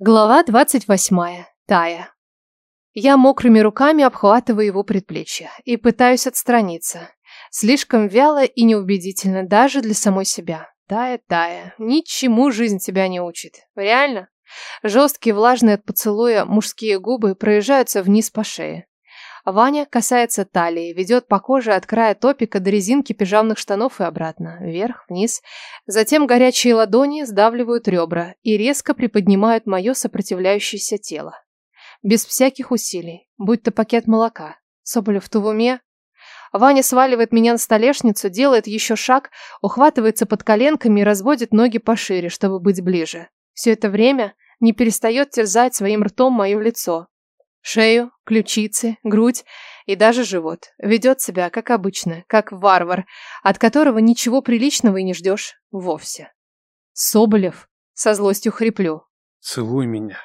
Глава двадцать восьмая. Тая. Я мокрыми руками обхватываю его предплечье и пытаюсь отстраниться. Слишком вяло и неубедительно даже для самой себя. Тая, Тая, ничему жизнь тебя не учит. Реально? Жесткие, влажные от поцелуя мужские губы проезжаются вниз по шее. Ваня касается талии, ведет по коже от края топика до резинки пижамных штанов и обратно, вверх, вниз. Затем горячие ладони сдавливают ребра и резко приподнимают мое сопротивляющееся тело. Без всяких усилий, будь то пакет молока. Соболев, ты в уме? Ваня сваливает меня на столешницу, делает еще шаг, ухватывается под коленками и разводит ноги пошире, чтобы быть ближе. Все это время не перестает терзать своим ртом мое лицо, Шею, ключицы, грудь и даже живот. Ведет себя, как обычно, как варвар, от которого ничего приличного и не ждешь вовсе. Соболев со злостью хриплю. Целуй меня.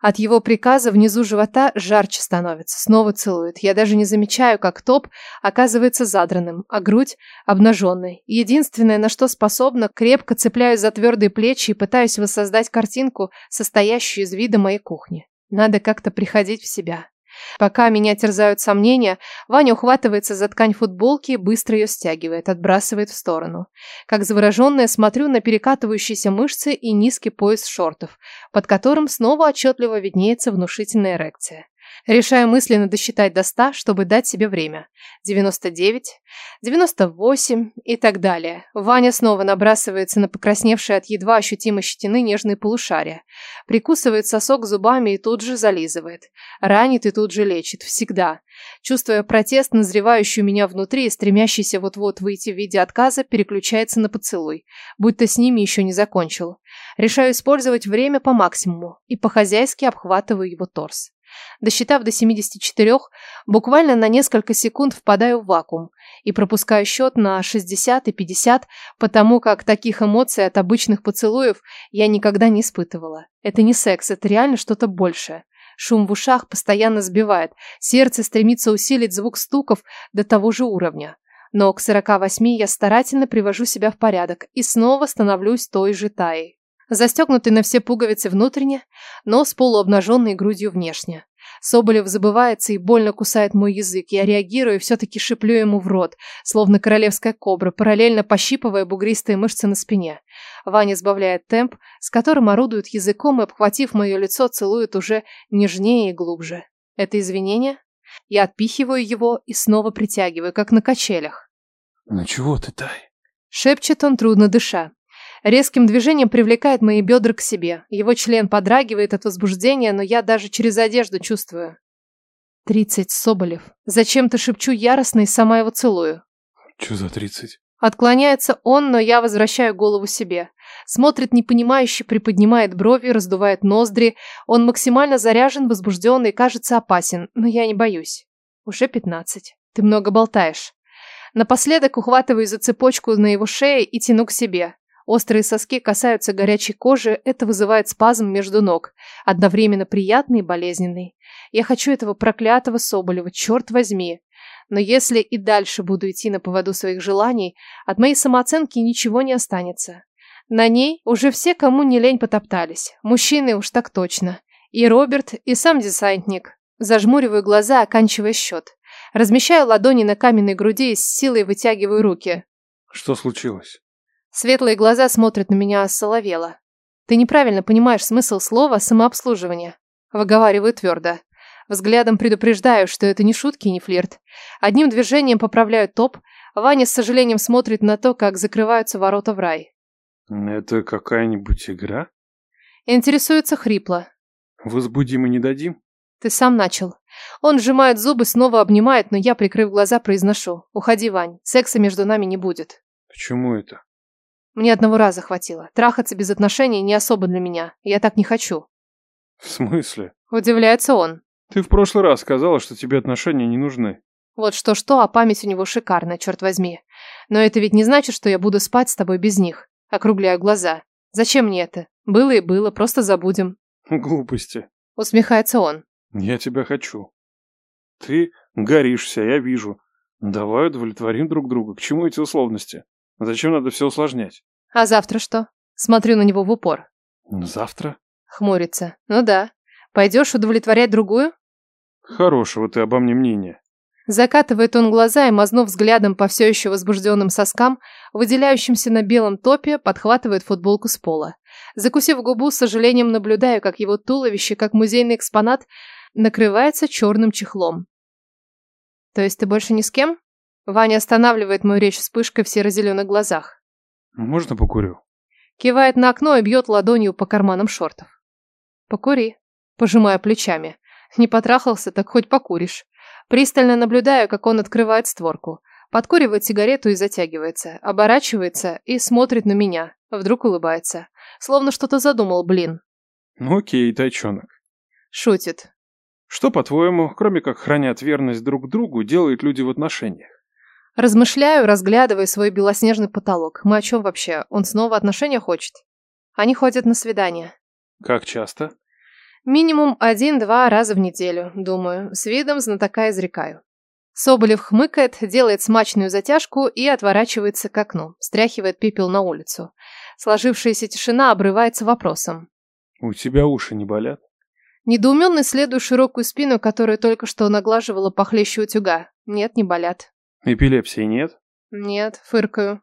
От его приказа внизу живота жарче становится, снова целует. Я даже не замечаю, как топ оказывается задранным, а грудь обнаженной. Единственное, на что способна, крепко цепляюсь за твердые плечи и пытаюсь воссоздать картинку, состоящую из вида моей кухни. Надо как-то приходить в себя. Пока меня терзают сомнения, Ваня ухватывается за ткань футболки и быстро ее стягивает, отбрасывает в сторону. Как завороженная смотрю на перекатывающиеся мышцы и низкий пояс шортов, под которым снова отчетливо виднеется внушительная эрекция. Решаю мысленно досчитать до 100, чтобы дать себе время. 99, 98 и так далее. Ваня снова набрасывается на покрасневшие от едва ощутимой щетины нежные полушария. Прикусывает сосок зубами и тут же зализывает. Ранит и тут же лечит. Всегда. Чувствуя протест, назревающий у меня внутри и стремящийся вот-вот выйти в виде отказа, переключается на поцелуй. Будто с ними еще не закончил. Решаю использовать время по максимуму и по-хозяйски обхватываю его торс. Досчитав до 74, буквально на несколько секунд впадаю в вакуум и пропускаю счет на 60 и 50, потому как таких эмоций от обычных поцелуев я никогда не испытывала. Это не секс, это реально что-то большее. Шум в ушах постоянно сбивает, сердце стремится усилить звук стуков до того же уровня. Но к 48 я старательно привожу себя в порядок и снова становлюсь той же Таей. Застегнутый на все пуговицы внутренне, но с полуобнаженной грудью внешне. Соболев забывается и больно кусает мой язык. Я реагирую и все-таки шиплю ему в рот, словно королевская кобра, параллельно пощипывая бугристые мышцы на спине. Ваня сбавляет темп, с которым орудует языком и, обхватив мое лицо, целует уже нежнее и глубже. Это извинение? Я отпихиваю его и снова притягиваю, как на качелях. «Ну чего ты, Тай?» Шепчет он, трудно дыша. Резким движением привлекает мои бедра к себе. Его член подрагивает от возбуждения, но я даже через одежду чувствую. Тридцать, Соболев. Зачем-то шепчу яростно и сама его целую. Че за тридцать? Отклоняется он, но я возвращаю голову себе. Смотрит непонимающе, приподнимает брови, раздувает ноздри. Он максимально заряжен, возбужденный, кажется опасен, но я не боюсь. Уже пятнадцать. Ты много болтаешь. Напоследок ухватываю за цепочку на его шее и тяну к себе. Острые соски касаются горячей кожи, это вызывает спазм между ног, одновременно приятный и болезненный. Я хочу этого проклятого Соболева, черт возьми. Но если и дальше буду идти на поводу своих желаний, от моей самооценки ничего не останется. На ней уже все, кому не лень, потоптались. Мужчины уж так точно. И Роберт, и сам десантник. Зажмуриваю глаза, оканчивая счет. Размещаю ладони на каменной груди и с силой вытягиваю руки. Что случилось? Светлые глаза смотрят на меня осоловело. Ты неправильно понимаешь смысл слова «самообслуживание». Выговариваю твердо. Взглядом предупреждаю, что это не шутки и не флирт. Одним движением поправляю топ. Ваня с сожалением смотрит на то, как закрываются ворота в рай. Это какая-нибудь игра? Интересуется хрипло. Возбудим и не дадим? Ты сам начал. Он сжимает зубы, снова обнимает, но я, прикрыв глаза, произношу. Уходи, Вань, секса между нами не будет. Почему это? Мне одного раза хватило. Трахаться без отношений не особо для меня. Я так не хочу. В смысле? Удивляется он. Ты в прошлый раз сказала, что тебе отношения не нужны. Вот что-что, а память у него шикарная, черт возьми. Но это ведь не значит, что я буду спать с тобой без них. Округляю глаза. Зачем мне это? Было и было, просто забудем. Глупости. Усмехается он. Я тебя хочу. Ты горишься, я вижу. Давай удовлетворим друг друга. К чему эти условности? Зачем надо все усложнять? А завтра что? Смотрю на него в упор. Завтра? Хмурится. Ну да. Пойдешь удовлетворять другую? Хорошего ты обо мне мнения. Закатывает он глаза и, мазнув взглядом по все еще возбужденным соскам, выделяющимся на белом топе, подхватывает футболку с пола. Закусив губу, с сожалением наблюдаю, как его туловище, как музейный экспонат, накрывается черным чехлом. «То есть ты больше ни с кем?» Ваня останавливает мою речь вспышкой в серо-зеленых глазах. Можно покурю? Кивает на окно и бьет ладонью по карманам шортов. Покури. Пожимая плечами. Не потрахался, так хоть покуришь. Пристально наблюдаю, как он открывает створку. Подкуривает сигарету и затягивается. Оборачивается и смотрит на меня. Вдруг улыбается. Словно что-то задумал, блин. Ну окей, тайчонок. Шутит. Что, по-твоему, кроме как хранят верность друг другу, делают люди в отношениях? Размышляю, разглядывая свой белоснежный потолок. Мы о чем вообще? Он снова отношения хочет? Они ходят на свидания. Как часто? Минимум один-два раза в неделю, думаю. С видом знатока изрекаю. Соболев хмыкает, делает смачную затяжку и отворачивается к окну, стряхивает пепел на улицу. Сложившаяся тишина обрывается вопросом. У тебя уши не болят? Недоуменно следую широкую спину, которую только что наглаживала похлеще утюга. Нет, не болят. Эпилепсии нет? Нет, фыркаю.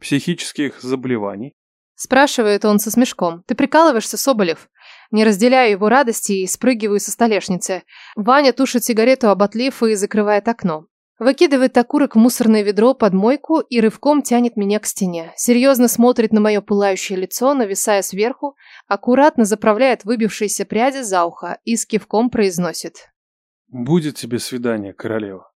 Психических заболеваний? Спрашивает он со смешком. Ты прикалываешься, Соболев? Не разделяю его радости и спрыгиваю со столешницы. Ваня тушит сигарету об отлив и закрывает окно. Выкидывает окурок в мусорное ведро под мойку и рывком тянет меня к стене. Серьезно смотрит на мое пылающее лицо, нависая сверху, аккуратно заправляет выбившиеся пряди за ухо и с кивком произносит. «Будет тебе свидание, королева».